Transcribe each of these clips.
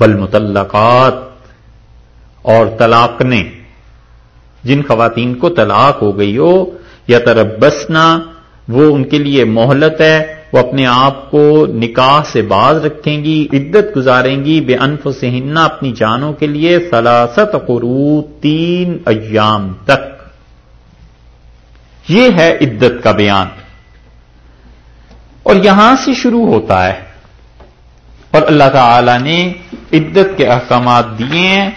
بل متعلقات اور طلاقنے جن خواتین کو طلاق ہو گئی ہو یا تربسنا وہ ان کے لیے مہلت ہے، وہ اپنے آپ کو نکاح سے باز رکھیں گی، عدت گزاریں گی، بے انف سے ہننا اپنی جانوں کے لیے سلاست قرو تین ایام تک۔ یہ ہے عدت کا بیان۔ اور یہاں سے شروع ہوتا ہے۔ اور اللہ تعالی نے عدت کے احکامات دیے ہیں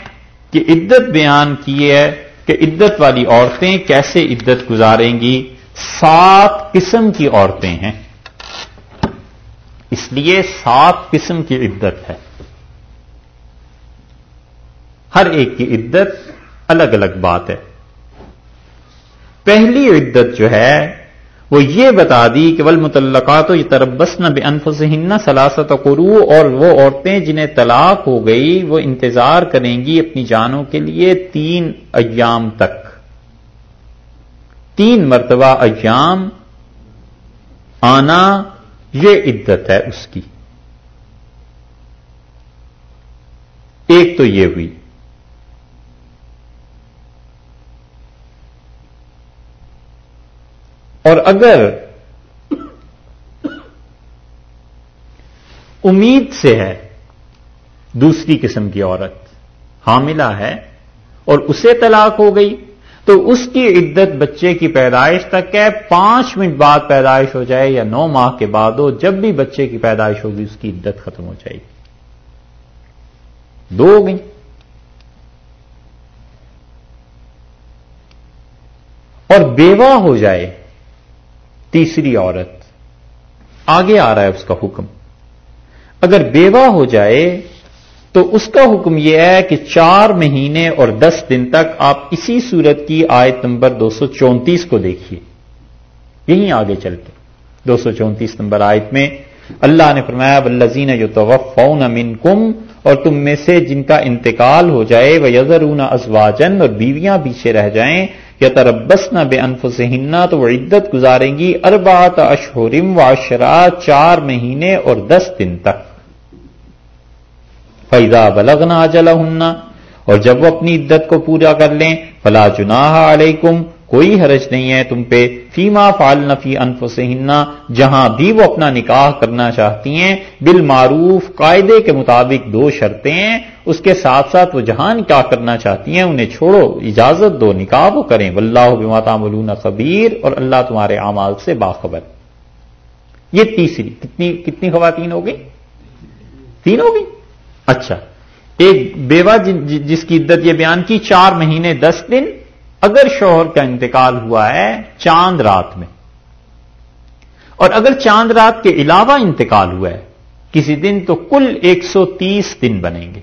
کہ عدت بیان کی ہے کہ عدت والی عورتیں کیسے عدت گزاریں گی؟ سات قسم کی عورتیں ہیں۔ اس لیے سات قسم کی عدت ہے۔ ہر ایک کی عدت الگ الگ بات ہے۔ پہلی عدت جو ہے وہ یہ بتا دی کہ ول متعلقات یہ تربس نہ بے انف سے ہننا سلاست قرو اور وہ عورتیں جنہیں طلاق ہو گئی، وہ انتظار کریں گی اپنی جانوں کے لیے تین ایام تک۔ تین مرتبہ ایام، آنا یہ عدت ہے اس کی۔ ایک تو یہ ہوئی۔ اور اگر امید سے ہے دوسری قسم کی عورت حاملہ ہے اور اسے طلاق ہو گئی، تو اس کی عدت بچے کی پیدائش تک ہے، پانچ منٹ بعد پیدائش ہو جائے یا نو ماہ کے بعد ہو، جب بھی بچے کی پیدائش ہوگی، اس کی عدت ختم ہو جائے گی۔ دو ہو گئی۔ اور بیوہ ہو جائے تیسری عورت۔ آگے آ رہا ہے اس کا حکم۔ اگر بیوہ ہو جائے، تو اس کا حکم یہ ہے کہ چار مہینے اور دس دن تک آپ اسی صورت کی آیت نمبر دو سو چونتیس کو دیکھیے۔ یہیں آگے چل کے دو سو چونتیس نمبر آیت میں اللہ نے فرمایا بلزین جو توفون امن کم اور تم میں سے جن کا انتقال ہو جائے وہ یزرون ازواجن اور بیویاں پیچھے رہ جائیں یا تربس نہ بے انفسنا تو وہ عدت گزاریں گی اربات اشہرم و چار مہینے اور دس دن تک۔ فیضا بلغنا جلا اور جب وہ اپنی عدت کو پورا کر لیں، فلا جناح علیکم کوئی حرج نہیں ہے تم پہ، فیما فال نفی انف جہاں بھی وہ اپنا نکاح کرنا چاہتی ہیں، بالمعروف، قاعدے کے مطابق دو شرطیں ہیں، اس کے ساتھ ساتھ وہ جہاں نکاح کرنا چاہتی ہیں، انہیں چھوڑو، اجازت دو، نکاح وہ کریں۔ واللہ بما تعملون خبیر، اور اللہ تمہارے اعمال سے باخبر۔ یہ تیسری، کتنی کتنی خواتین ہو گئی تین ہو گئی اچھا۔ ایک بیوہ جس کی عدت یہ بیان کی، چار مہینے، دس دن اگر شوہر کا انتقال ہوا ہے چاند رات میں، اور اگر چاند رات کے علاوہ انتقال ہوا ہے، کسی دن تو کل ایک سو تیس دن بنیں گے۔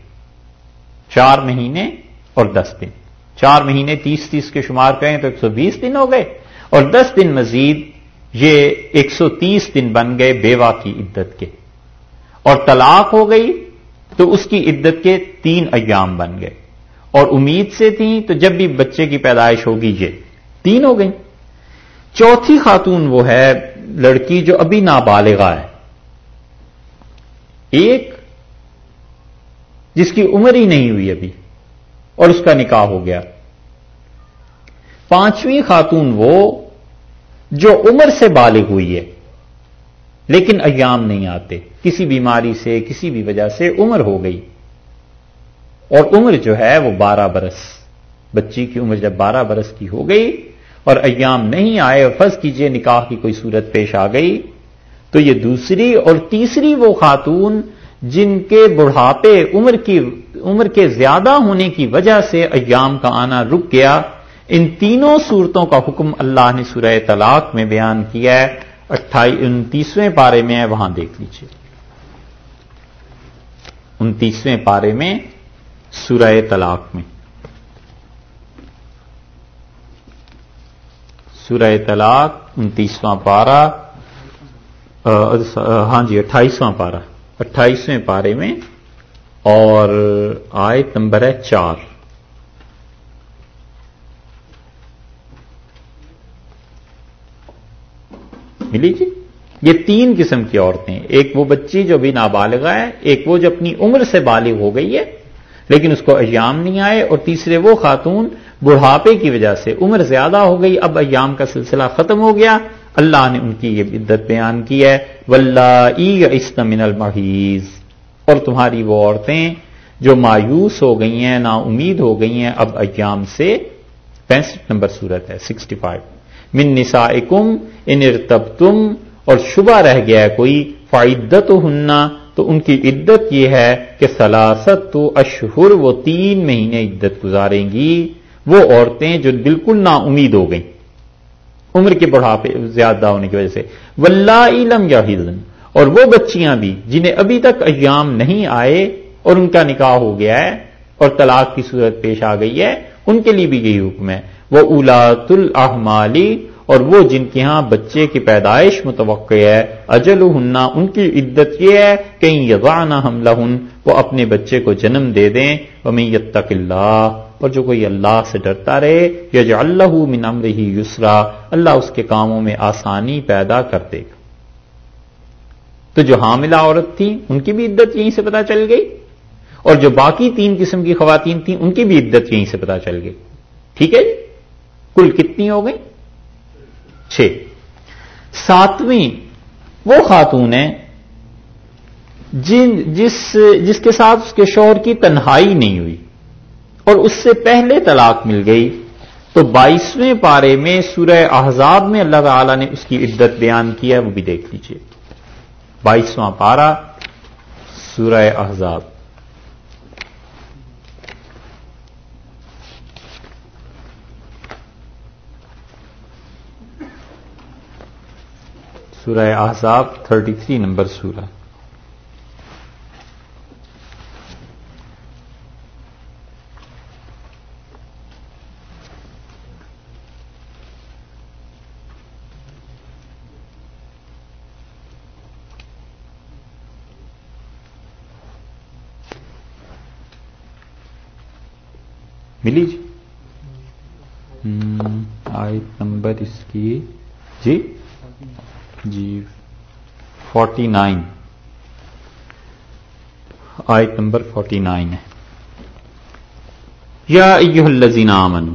چار مہینے اور دس دن۔ چار مہینے تیس تیس کے شمار کریں تو ایک سو بیس دن ہو گئے، اور دس دن مزید یہ ایک سو تیس دن بن گئے بیوہ کی عدت کے۔ اور طلاق ہو گئی تو اس کی عدت کے تین ایام بن گئے۔ اور امید سے تھیں تو جب بھی بچے کی پیدائش ہوگی یہ تین ہو گئی چوتھی خاتون وہ ہے لڑکی جو ابھی نابالغا ہے۔ ایک جس کی عمر ہی نہیں ہوئی ابھی اور اس کا نکاح ہو گیا۔ پانچویں خاتون وہ جو عمر سے بالغ ہوئی ہے، لیکن ایام نہیں آتے۔ کسی بیماری سے، کسی بھی وجہ سے عمر ہو گئی۔ اور عمر جو ہے وہ بارہ برس، بچی کی عمر جب بارہ برس کی ہو گئی اور ایام نہیں آئے اور فرض کیجیے نکاح کی کوئی صورت پیش آ گئی، تو یہ دوسری اور تیسری وہ خاتون جن کے بڑھاپے عمر کی، عمر کے زیادہ ہونے کی وجہ سے ایام کا آنا رک گیا۔ ان تینوں صورتوں کا حکم اللہ نے سورہ طلاق میں بیان کیا ہے۔ اٹھائی، انتیسویں پارے میں ہے، وہاں دیکھ لیجیے انتیسویں پارے میں سورہ طلاق میں۔ سورہ طلاق انتیسواں پارا ہاں جی اٹھائیسواں پارا اٹھائیسویں پارے میں اور آیت نمبر ہے چار۔ ملی جی؟ یہ تین قسم کی عورتیں ایک وہ بچی جو بھی نابالغ ہے، ایک وہ جو اپنی عمر سے بالغ ہو گئی ہے لیکن اس کو ایام نہیں آئے اور تیسرے وہ خاتون بڑھاپے کی وجہ سے عمر زیادہ ہو گئی۔ اب ایام کا سلسلہ ختم ہو گیا۔ اللہ نے ان کی یہ عدت بیان کی ہے۔ ولہ من المحیز اور تمہاری وہ عورتیں جو مایوس ہو گئی ہیں نا امید ہو گئی ہیں، اب ایام سے پینسٹھ نمبر صورت ہے، سکسٹی فائیو۔ من نسا ان ارتب تم اور شبہ رہ گیا ہے کوئی۔ فائدت ہننا تو ان کی عدت یہ ہے کہ سلاست تو اشہر وہ تین مہینے عدت گزاریں گی، وہ عورتیں جو بالکل نا امید ہو گئیں۔ عمر کے بڑھاپے، زیادہ ہونے کی وجہ سے۔ ولہ علم یا اور وہ بچیاں بھی جنہیں ابھی تک ایام نہیں آئے اور ان کا نکاح ہو گیا ہے اور طلاق کی صورت پیش آ گئی ہے، ان کے لیے بھی یہی حکم ہے۔ وہ الاط الحمالی اور وہ جن کے ہاں بچے کی پیدائش متوقع ہے اجل ہننا ان کی عدت یہ ہے کہیں یزانہ حملہ ہن وہ اپنے بچے کو جنم دے دیں۔ ومن یتق اللہ، اور جو کوئی اللہ سے ڈرتا رہے یا جو اللہ من امرہ یسرا، اللہ اس کے کاموں میں آسانی پیدا کر دے گا۔ تو جو حاملہ عورت تھی، ان کی بھی عدت یہیں سے پتا چل گئی۔ اور جو باقی تین قسم کی خواتین تھیں، ان کی بھی عدت یہیں سے پتا چل گئی۔ ٹھیک ہے جی؟ کل کتنی ہو گئی؟ چھ۔ ساتویں وہ خاتون ہیں جن جس جس کے ساتھ اس کے شوہر کی تنہائی نہیں ہوئی اور اس سے پہلے طلاق مل گئی، تو بائیسویں پارے میں سورہ احزاب میں اللہ تعالی نے اس کی عدت بیان کیا ہے، وہ بھی دیکھ لیجیے بائیسواں پارا سورہ احزاب۔ سورہ احزاب 33 نمبر سورہ ملی جی؟ آیت نمبر اس کی جی؟ جی فورٹی نائن آیت نمبر فورٹی نائن ہے۔ یا الزین امن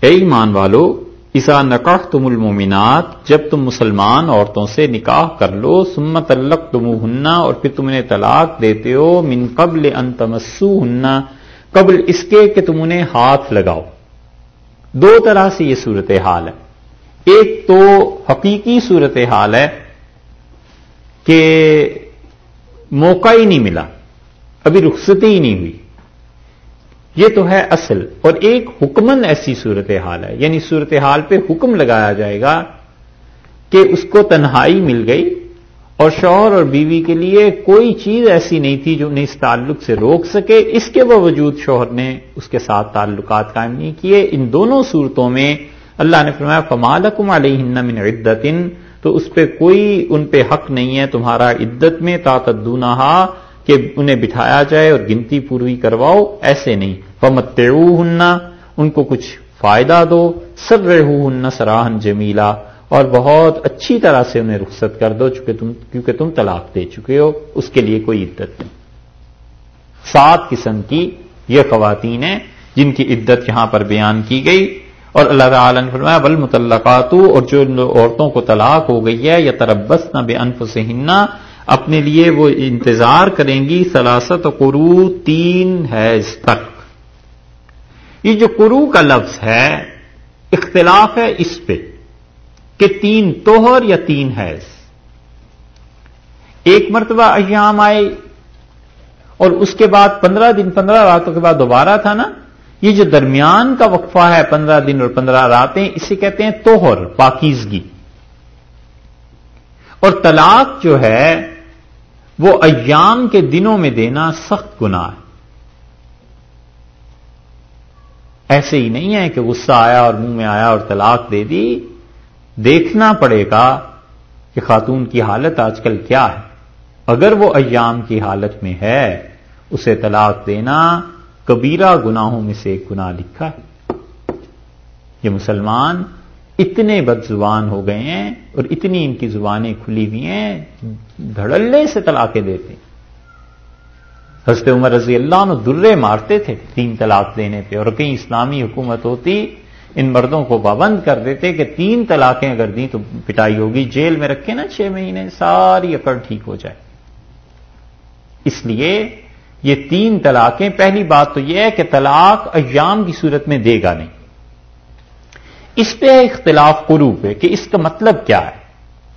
اے ایمان والو اسا نکاح تم المومنات جب تم مسلمان عورتوں سے نکاح کر لو سمت الق تم ہننا اور پھر تم انہیں طلاق دیتے ہو، من قبل ان تمسو ہننا قبل اس کے کہ تم انہیں ہاتھ لگاؤ۔ دو طرح سے یہ صورت حال ہے۔ ایک تو حقیقی صورت حال ہے کہ موقع ہی نہیں ملا، ابھی رخصتی ہی نہیں ہوئی۔ یہ تو ہے اصل، اور ایک حکمن ایسی صورت حال ہے یعنی صورت حال پہ حکم لگایا جائے گا کہ اس کو تنہائی مل گئی، اور شوہر اور بیوی کے لیے کوئی چیز ایسی نہیں تھی جو انہیں اس تعلق سے روک سکے۔ اس کے باوجود شوہر نے اس کے ساتھ تعلقات قائم نہیں کیے۔ ان دونوں صورتوں میں اللہ نے فرمایا فمالکم علیہ من عدت تو اس پہ کوئی ان پہ حق نہیں ہے تمہارا عدت میں تاتدونہ کہ انہیں بٹھایا جائے اور گنتی پوری کرواؤ، ایسے نہیں۔ فمت ان کو کچھ فائدہ دو سر رہو سراہن جمیلا اور بہت اچھی طرح سے انہیں رخصت کر دو چکے تم، کیونکہ تم طلاق دے چکے ہو، اس کے لیے کوئی عدت نہیں۔ سات قسم کی یہ خواتین ہیں جن کی عدت یہاں پر بیان کی گئی۔ اور اللہ تعالیٰ نے فرمایا، بل متعلقات اور جو عورتوں کو طلاق ہو گئی ہے یا تربس نہ بے انف اپنے لیے وہ انتظار کریں گی سلاست قرو، تین حیض تک۔ یہ جو قرو کا لفظ ہے، اختلاف ہے اس پہ کہ تین توہر یا تین حیض۔ ایک مرتبہ ایام آئے اور اس کے بعد پندرہ دن، پندرہ راتوں کے بعد دوبارہ تھا نا؟ یہ جو درمیان کا وقفہ ہے پندرہ دن اور پندرہ راتیں، اسے کہتے ہیں توہر پاکیزگی۔ اور طلاق جو ہے، وہ ایام کے دنوں میں دینا سخت گناہ ہے۔ ایسے ہی نہیں ہے کہ غصہ آیا اور منہ میں آیا اور طلاق دے دی۔ دیکھنا پڑے گا کہ خاتون کی حالت آج کل کیا ہے۔ اگر وہ ایام کی حالت میں ہے، اسے طلاق دینا کبیرہ گناہوں میں سے ایک گناہ لکھا ہے۔ یہ مسلمان اتنے بد زبان ہو گئے ہیں اور اتنی ان کی زبانیں کھلی ہوئی ہیں، دھڑلے سے طلاقیں دیتے حضرت عمر رضی اللہ عنہ درے مارتے تھے، تین طلاق دینے پہ، اور کہیں اسلامی حکومت ہوتی، ان مردوں کو پابند کر دیتے کہ تین طلاقیں اگر دیں تو پٹائی ہوگی، جیل میں رکھے نا چھ مہینے، ساری اکڑ ٹھیک ہو جائے۔ اس لیے یہ تین طلاقیں، پہلی بات تو یہ ہے کہ طلاق ایام کی صورت میں دے گا نہیں۔ اس پہ اختلاف قروب ہے کہ اس کا مطلب کیا ہے؟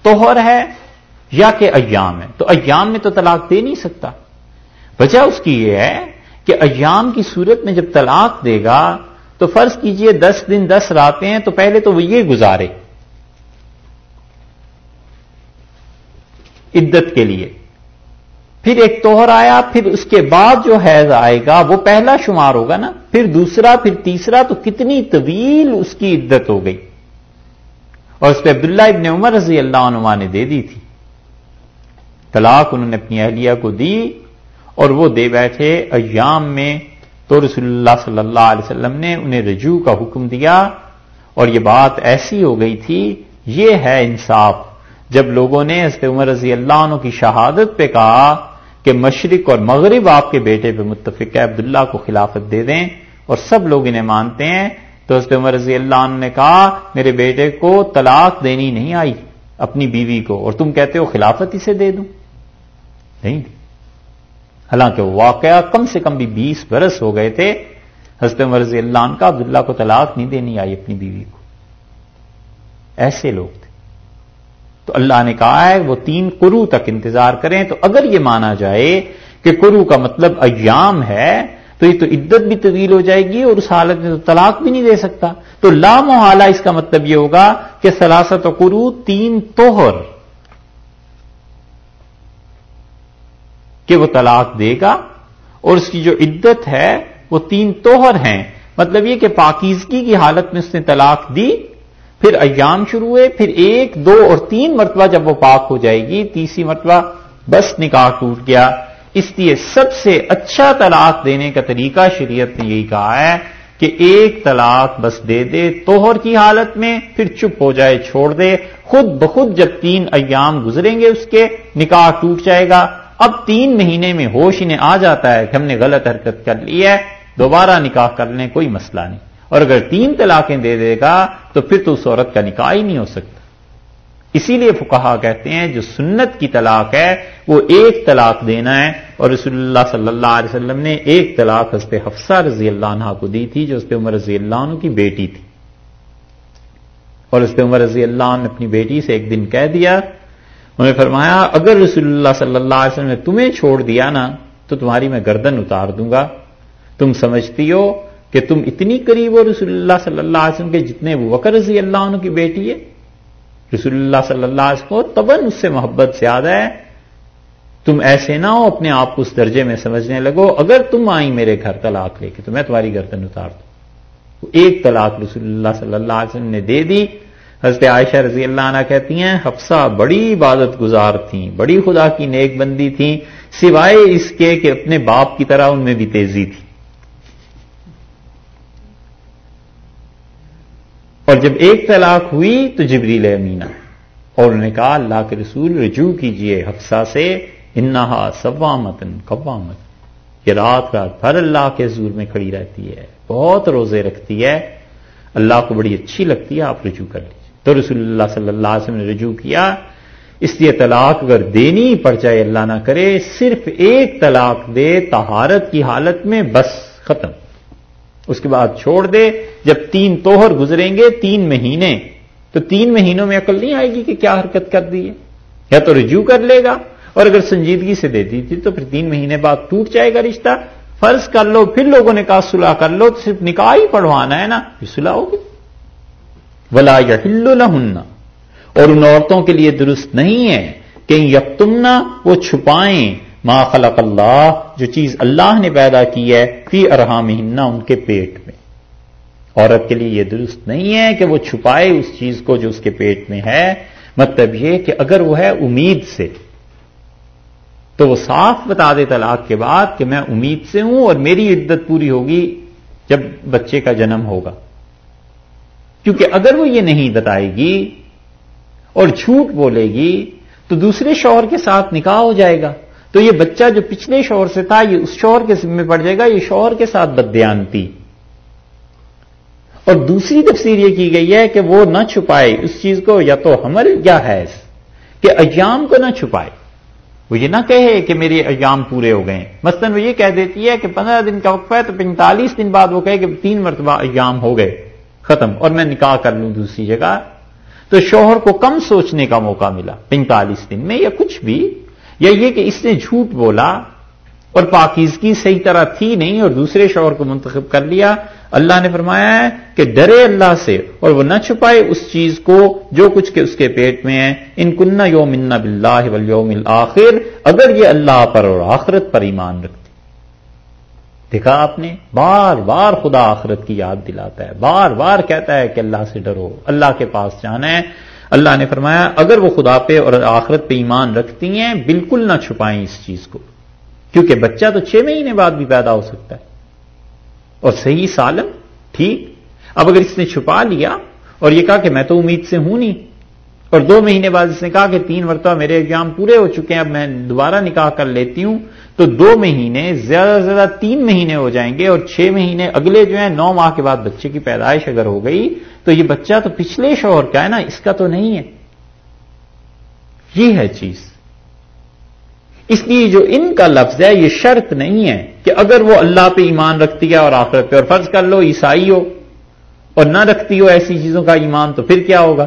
توہر ہے یا کہ ایام ہے؟ تو ایام میں تو طلاق دے نہیں سکتا۔ وجہ اس کی یہ ہے کہ ایام کی صورت میں جب طلاق دے گا تو فرض کیجیے دس دن دس راتیں ہیں، تو پہلے تو وہ یہ گزارے۔ عدت کے لیے۔ پھر ایک توہر آیا، پھر اس کے بعد جو حیض آئے گا، وہ پہلا شمار ہوگا نا، پھر دوسرا، پھر تیسرا، تو کتنی طویل اس کی عدت ہو گئی۔ اور اس پہ عبداللہ ابن عمر رضی اللہ عنہ نے دے دی تھی۔ طلاق انہوں نے اپنی اہلیہ کو دی اور وہ دے بیٹھے۔ ایام میں تو رسول اللہ صلی اللہ علیہ وسلم نے انہیں رجوع کا حکم دیا اور یہ بات ایسی ہو گئی تھی، یہ ہے انصاف۔ جب لوگوں نے حضرت عمر رضی اللہ عنہ کی شہادت پہ کہا کہ مشرق اور مغرب آپ کے بیٹے پہ متفق ہے، عبداللہ کو خلافت دے دیں اور سب لوگ انہیں مانتے ہیں۔ تو حضرت عمر رضی اللہ عنہ نے کہا، میرے بیٹے کو طلاق دینی نہیں آئی اپنی بیوی کو، اور تم کہتے ہو خلافت اسے دے دوں۔ نہیں دی۔ حالانکہ واقعہ کم سے کم بھی بیس برس ہو گئے تھے۔ حضرت مرضی اللہ عنہ کا عبداللہ کو طلاق نہیں دینی آئی اپنی بیوی کو۔ ایسے لوگ تھے۔ تو اللہ نے کہا ہے وہ تین قرو تک انتظار کریں تو اگر یہ مانا جائے کہ قرو کا مطلب ایام ہے تو یہ تو عدت بھی طویل ہو جائے گی اور اس حالت میں تو طلاق بھی نہیں دے سکتا۔ تو لامحالہ اس کا مطلب یہ ہوگا کہ سلاست و قرو تین توہر کہ وہ طلاق دے گا اور اس کی جو عدت ہے وہ تین توہر ہیں۔ مطلب یہ کہ پاکیزگی کی حالت میں اس نے طلاق دی پھر ایام شروع ہوئے، پھر ایک، دو اور تین مرتبہ جب وہ پاک ہو جائے گی، تیسری مرتبہ بس نکاح ٹوٹ گیا۔ اس لیے سب سے اچھا طلاق دینے کا طریقہ شریعت نے یہی کہا ہے کہ ایک طلاق بس دے دے، توہر کی حالت میں، پھر چپ ہو جائے، چھوڑ دے۔ خود بخود جب تین ایام گزریں گے اس کے، نکاح ٹوٹ جائے گا۔ اب تین مہینے میں ہوش انہیں آ جاتا ہے کہ ہم نے غلط حرکت کر لی ہے، دوبارہ نکاح کر لیں کوئی مسئلہ نہیں۔ اور اگر تین طلاقیں دے دے گا تو پھر تو اس عورت کا نکاح ہی نہیں ہو سکتا۔ اسی لیے فکہ کہتے ہیں جو سنت کی طلاق ہے، وہ ایک طلاق دینا ہے۔ اور رسول اللہ صلی اللہ علیہ وسلم نے ایک طلاق حضرت حفصہ رضی اللہ عنہ کو دی تھی، جو اس پہ عمر رضی اللہ عنہ کی بیٹی تھی۔ اور اس پہ عمر رضی اللہ عنہ نے اپنی بیٹی سے ایک دن کہہ دیا، انہوں نے فرمایا، اگر رسول اللہ صلی اللہ علیہ وسلم نے تمہیں چھوڑ دیا نا، تو تمہاری میں گردن اتار دوں گا۔ تم سمجھتی ہو کہ تم اتنی قریب ہو رسول اللہ صلی اللہ علیہ وسلم کے جتنے وہ وکر رضی اللہ عنہ کی بیٹی ہے۔ رسول اللہ صلی اللہ علیہ وسلم کو تبن اس سے محبت زیادہ ہے۔ تم ایسے نہ ہو، اپنے آپ کو اس درجے میں سمجھنے لگو۔ اگر تم آئی میرے گھر طلاق لے کے، تو میں تمہاری گردن اتار دوں۔ ایک طلاق رسول اللہ صلی اللہ علیہ وسلم نے دے دی۔ حضرت عائشہ رضی اللہ عنہ کہتی ہیں، حفصہ بڑی عبادت گزار تھیں، بڑی خدا کی نیک بندی تھیں، سوائے اس کے کہ اپنے باپ کی طرح ان میں بھی تیزی تھی۔ اور جب ایک طلاق ہوئی تو جبریل امینا اور انہوں نے کہا، اللہ کے رسول، رجوع کیجیے حفصہ سے، انہا سوامتن قوامت۔ یہ رات رات بھر اللہ کے حضور میں کھڑی رہتی ہے، بہت روزے رکھتی ہے۔ اللہ کو بڑی اچھی لگتی ہے، آپ رجوع کر لیجیے تو رسول اللہ صلی اللہ علیہ وسلم نے رجوع کیا۔ اس لیے طلاق اگر دینی پڑ جائے، اللہ نہ کرے، صرف ایک طلاق دے تہارت کی حالت میں بس ختم۔ اس کے بعد چھوڑ دے۔ جب تین توہر گزریں گے، تین مہینے۔ تو تین مہینوں میں عقل نہیں آئے گی کہ کیا حرکت کر دی ہے۔ یا تو رجوع کر لے گا اور اگر سنجیدگی سے دے دی تھی تو پھر تین مہینے بعد ٹوٹ جائے گا رشتہ۔ فرض کر لو، پھر لوگوں نے کہا صلح کر لو، تو صرف نکاح ہی پڑھوانا ہے نا صلح ہوگی۔ ولا یا اور ان عورتوں کے لیے درست نہیں ہے کہ یکتمنا وہ چھپائیں۔ ما خلق اللہ جو چیز اللہ نے پیدا کی ہے فی ارحام ان کے پیٹ میں۔ عورت کے لیے یہ درست نہیں ہے کہ وہ چھپائے اس چیز کو جو اس کے پیٹ میں ہے۔ مطلب یہ کہ اگر وہ ہے امید سے، تو وہ صاف بتا دے طلاق کے بعد کہ میں امید سے ہوں اور میری عدت پوری ہوگی جب بچے کا جنم ہوگا۔ کیونکہ اگر وہ یہ نہیں بتائے گی اور جھوٹ بولے گی، تو دوسرے شوہر کے ساتھ نکاح ہو جائے گا۔ تو یہ بچہ جو پچھلے شوہر سے تھا، یہ اس شوہر کے ذمہ پڑ جائے گا، یہ شوہر کے ساتھ بدیانتی اور دوسری تفسیر یہ کی گئی ہے کہ وہ نہ چھپائے اس چیز کو، یا تو حمل، یا حیض۔ کہ ایام کو نہ چھپائے۔ وہ یہ نہ کہے کہ میرے ایام پورے ہو گئے۔ مثلاً وہ یہ کہہ دیتی ہے کہ پندرہ دن کا وقفہ ہے تو پینتالیس دن بعد وہ کہے کہ تین مرتبہ ایام ہو گئے، ختم، اور میں نکاح کر لوں دوسری جگہ۔ تو شوہر کو کم سوچنے کا موقع ملا، پینتالیس دن میں یا کچھ بھی۔ یا یہ کہ اس نے جھوٹ بولا اور پاکیزگی صحیح طرح تھی نہیں اور دوسرے شوہر کو منتخب کر لیا، اللہ نے فرمایا ہے کہ ڈرے اللہ سے اور وہ نہ چھپائے اس چیز کو جو کچھ کے اس کے پیٹ میں ہے۔ ان کنہ یوم بلّہ ولیوم آخر اگر یہ اللہ پر اور آخرت پر ایمان رکھتے۔ دیکھا آپ نے، بار بار خدا آخرت کی یاد دلاتا ہے، بار بار کہتا ہے کہ اللہ سے ڈرو، اللہ کے پاس جانا ہے۔ اللہ نے فرمایا، اگر وہ خدا پہ اور آخرت پہ ایمان رکھتی ہیں، بالکل نہ چھپائیں اس چیز کو۔ کیونکہ بچہ تو چھ مہینے بعد بھی پیدا ہو سکتا ہے۔ اور صحیح سالم، ٹھیک۔ اب اگر اس نے چھپا لیا اور یہ کہا کہ میں تو امید سے ہوں نہیں، اور دو مہینے بعد اس نے کہا کہ تین مرتبہ میرے ایگزام پورے ہو چکے ہیں، اب میں دوبارہ نکاح کر لیتی ہوں، تو دو مہینے، زیادہ سے زیادہ تین مہینے ہو جائیں گے اور چھ مہینے اگلے جو ہیں، نو ماہ کے بعد بچے کی پیدائش اگر ہو گئی تو یہ بچہ تو پچھلے شوہر کا ہے نا، اس کا تو نہیں ہے۔ یہ ہے چیز۔ اس لیے جو ان کا لفظ ہے، یہ شرط نہیں ہے کہ اگر وہ اللہ پہ ایمان رکھتی ہے اور آخرت پہ اور فرض کر لو، عیسائی ہو اور نہ رکھتی ہو ایسی چیزوں کا ایمان، تو پھر کیا ہوگا؟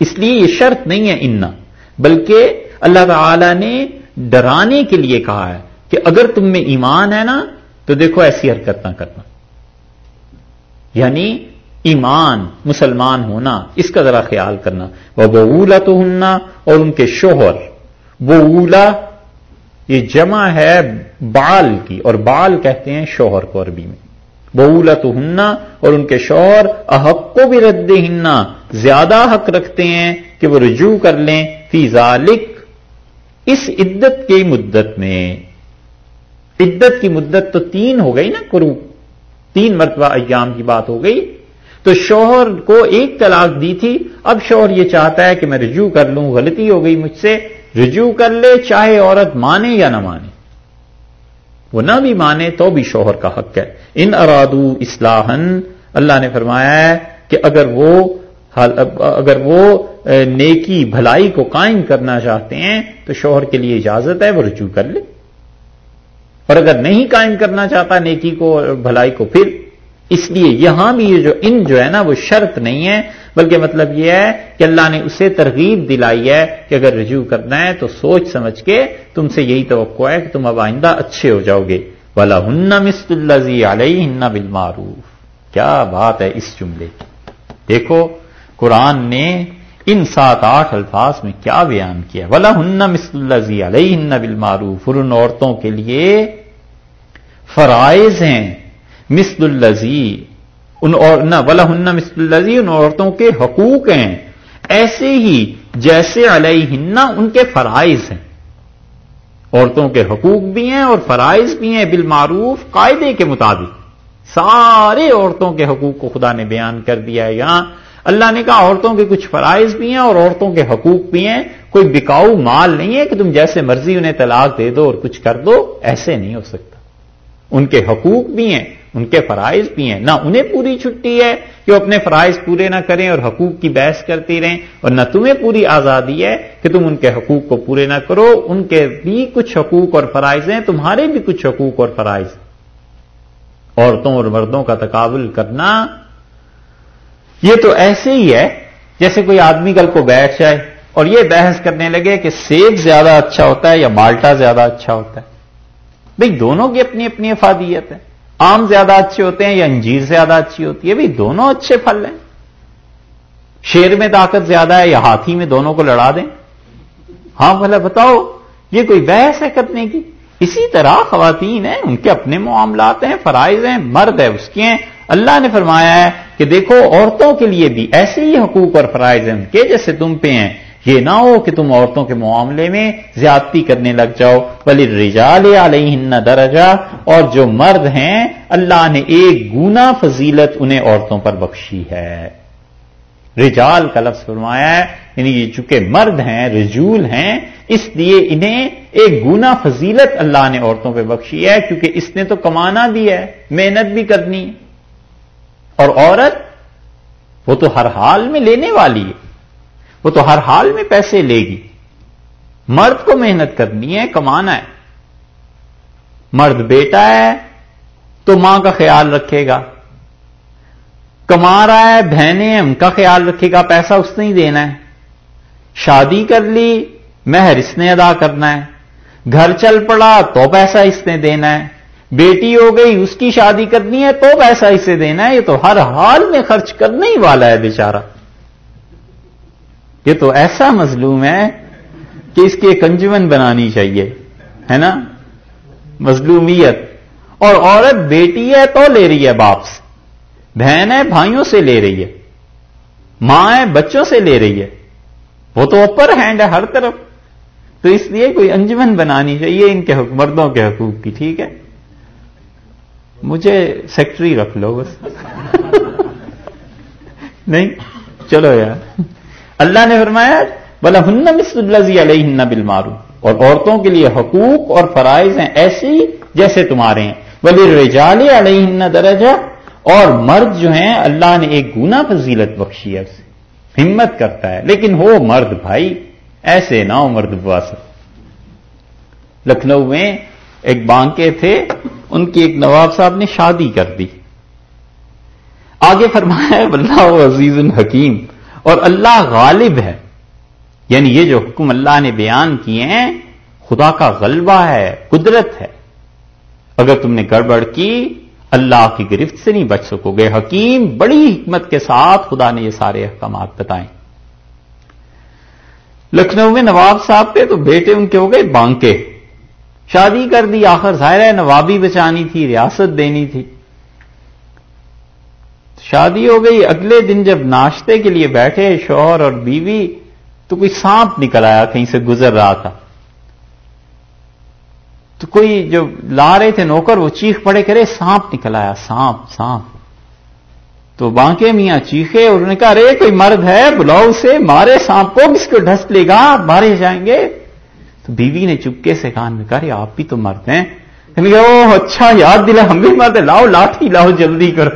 اس لیے یہ شرط نہیں ہے اننا بلکہ اللہ تعالی نے ڈرانے کے لیے کہا ہے کہ اگر تم میں ایمان ہے نا، تو دیکھو ایسی حرکت نہ کرنا۔ یعنی ایمان، مسلمان ہونا، اس کا ذرا خیال کرنا۔ وہ بولا تو ہننا اور ان کے شوہر۔ وہ اولا یہ جمع ہے بال کی، اور بال کہتے ہیں شوہر کو عربی میں۔ بولا تو ہننا اور ان کے شوہر، احق کو بھی رد ہننا زیادہ حق رکھتے ہیں کہ وہ رجوع کر لیں۔ فی ذالک، اس عدت کی مدت میں۔ عدت کی مدت تو تین ہو گئی نا کرو تین مرتبہ ایام کی بات ہو گئی تو شوہر کو ایک طلاق دی تھی۔ اب شوہر یہ چاہتا ہے کہ میں رجوع کر لوں، غلطی ہو گئی مجھ سے۔ رجوع کر لے، چاہے عورت مانے یا نہ مانے۔ وہ نہ بھی مانے تو بھی شوہر کا حق ہے۔ ان ارادو اصلاحن اللہ نے فرمایا ہے کہ اگر وہ اگر وہ نیکی، بھلائی کو قائم کرنا چاہتے ہیں تو شوہر کے لیے اجازت ہے، وہ رجوع کر لے۔ اور اگر نہیں قائم کرنا چاہتا نیکی کو بھلائی کو، پھر اس لیے یہاں بھی یہ جو ان جو ہے نا، وہ شرط نہیں ہے، بلکہ مطلب یہ ہے کہ اللہ نے اسے ترغیب دلائی ہے کہ اگر رجوع کرنا ہے تو سوچ سمجھ کے تم سے یہی توقع ہے کہ تم اب آئندہ اچھے ہو جاؤ گے۔ والا ہن مست اللہ علیہ ہن بالمعروف۔ کیا بات ہے اس جملے کی۔ دیکھو، قرآن نے ان سات آٹھ الفاظ میں کیا بیان کیا۔ ولا ہن مست اللہ علیہ ہن بالمعروف ان عورتوں کے لیے فرائض ہیں۔ مثل الزی ان اور نہ ولا ہن مثل الزی ان عورتوں کے حقوق ہیں۔ ایسے ہی جیسے علیہ ان کے فرائض ہیں۔ عورتوں کے حقوق بھی ہیں اور فرائض بھی ہیں بالمعروف، قاعدے کے مطابق۔ سارے عورتوں کے حقوق کو خدا نے بیان کر دیا ہے یہاں۔ اللہ نے کہا عورتوں کے کچھ فرائض بھی ہیں اور عورتوں کے حقوق بھی ہیں۔ کوئی بکاؤ مال نہیں ہے کہ تم جیسے مرضی انہیں طلاق دے دو اور کچھ کر دو، ایسے نہیں ہو سکتا ان کے حقوق بھی ہیں، ان کے فرائض بھی ہیں۔ نہ انہیں پوری چھٹی ہے کہ وہ اپنے فرائض پورے نہ کریں اور حقوق کی بحث کرتی رہیں، اور نہ تمہیں پوری آزادی ہے کہ تم ان کے حقوق کو پورے نہ کرو۔ ان کے بھی کچھ حقوق اور فرائض ہیں، تمہارے بھی کچھ حقوق اور فرائض۔ عورتوں اور مردوں کا تقابل کرنا، یہ تو ایسے ہی ہے جیسے کوئی آدمی کل کو بیٹھ جائے اور یہ بحث کرنے لگے کہ سیب زیادہ اچھا ہوتا ہے یا مالٹا زیادہ اچھا ہوتا ہے۔ بھئی دونوں کی اپنی اپنی افادیت ہے۔ آم زیادہ اچھے ہوتے ہیں یا انجیر زیادہ اچھی ہوتی ہے؟ بھئی دونوں اچھے پھل ہیں۔ شیر میں طاقت زیادہ ہے یا ہاتھی میں دونوں کو لڑا دیں؟ ہاں بھلا بتاؤ، یہ کوئی بحث ہے کرنے کی؟ اسی طرح خواتین ہیں، ان کے اپنے معاملات ہیں، فرائض ہیں، مرد ہے اس کے ہیں۔ اللہ نے فرمایا ہے کہ دیکھو، عورتوں کے لیے بھی ایسے ہی حقوق اور فرائض ہیں ان کے جیسے تم پہ ہیں۔ یہ نہ ہو کہ تم عورتوں کے معاملے میں زیادتی کرنے لگ جاؤ۔ بلی رجال علیہ درجہ۔ اور جو مرد ہیں، اللہ نے ایک گنا فضیلت انہیں عورتوں پر بخشی ہے۔ رجال کا لفظ فرمایا ہے یعنی یہ چونکہ مرد ہیں، رجول ہیں، اس لیے انہیں ایک گنا فضیلت اللہ نے عورتوں پہ بخشی ہے، کیونکہ اس نے تو کمانا بھی ہے، محنت بھی کرنی۔ ہے اور عورت، وہ تو ہر حال میں لینے والی ہے۔ وہ تو ہر حال میں پیسے لے گی۔ مرد کو محنت کرنی ہے، کمانا ہے۔ مرد بیٹا ہے تو ماں کا خیال رکھے گا۔ کما رہا ہے، بہنیں ان کا خیال رکھے گا، پیسہ اس نے ہی دینا ہے۔ شادی کر لی، مہر اس نے ادا کرنا ہے۔ گھر چل پڑا تو پیسہ اس نے دینا ہے۔ بیٹی ہو گئی، اس کی شادی کرنی ہے تو پیسہ اسے دینا ہے۔ یہ تو ہر حال میں خرچ کرنے ہی والا ہے بیچارہ۔ یہ تو ایسا مظلوم ہے کہ اس کی ایک انجمن بنانی چاہیے، ہے نا؟ مظلومیت۔ اور عورت بیٹی ہے تو لے رہی ہے باپ سے بہن ہے بھائیوں سے لے رہی ہے، ماں ہے بچوں سے لے رہی ہے۔ وہ تو اوپر ہینڈ ہے ہر طرف۔ تو اس لیے کوئی انجمن بنانی چاہیے ان کے مردوں کے حقوق کی، ٹھیک ہے؟ مجھے سیکٹری رکھ لو بس۔ نہیں، چلو یار۔ اللہ نے فرمایا بلا ہن مس اللہ علیہ بل مارو اور عورتوں کے لیے حقوق اور فرائض ہیں ایسی جیسے تمہارے ہیں۔ بلی رجال علیہ درجہ۔ اور مرد جو ہیں، اللہ نے ایک گنا فضیلت بخشی ہے اسے۔ ہمت کرتا ہے۔ لیکن ہو مرد بھائی، ایسے نہ ہو مرد بواس لکھنؤ میں ایک بانکے تھے، ان کی ایک نواب صاحب نے شادی کر دی۔ آگے فرمایا اللہ عزیز الحکیم اور اللہ غالب ہے۔ یعنی یہ جو حکم اللہ نے بیان کیے ہیں، خدا کا غلبہ ہے، قدرت ہے۔ اگر تم نے گڑبڑ کی، اللہ کی گرفت سے نہیں بچ سکو گے۔ حکیم بڑی حکمت کے ساتھ خدا نے یہ سارے احکامات بتائے۔ لکھنؤ میں نواب صاحب پہ تو بیٹے ان کے ہو گئے بانکے۔ شادی کر دی، آخر ظاہر ہے نوابی بچانی تھی، ریاست دینی تھی۔ شادی ہو گئی، اگلے دن جب ناشتے کے لیے بیٹھے، شوہر اور بیوی، تو کوئی سانپ نکل آیا کہیں سے گزر رہا تھا۔ تو کوئی جو لا رہے تھے نوکر، وہ چیخ پڑے کرے سانپ نکل آیا، سانپ سانپ۔ تو بانکے میاں چیخے اور انہوں نے کہا، ارے، کوئی مرد ہے، بلاؤ اسے، مارے سانپ کو کس کو ڈھس لے گا، مارے جائیں گے۔ تو بیوی نے چپکے سے کان میں کہا آپ بھی تو مرد ہیں۔ او اچھا یاد دلا، ہم بھی مرد لاؤ، لاٹھی، لاؤ، جلدی کرو۔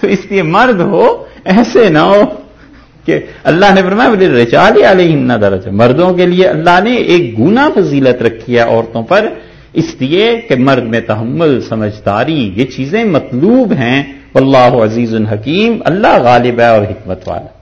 تو اس لیے مرد ہو، ایسے نہ ہو کہ اللہ نے فرمایا بولے رچال علیہ درج۔ مردوں کے لیے اللہ نے ایک گنا فضیلت رکھی ہے عورتوں پر۔ اس لیے کہ مرد میں تحمل، سمجھداری، یہ چیزیں مطلوب ہیں۔ اللہ عزیز الحکیم اللہ غالب ہے اور حکمت والا۔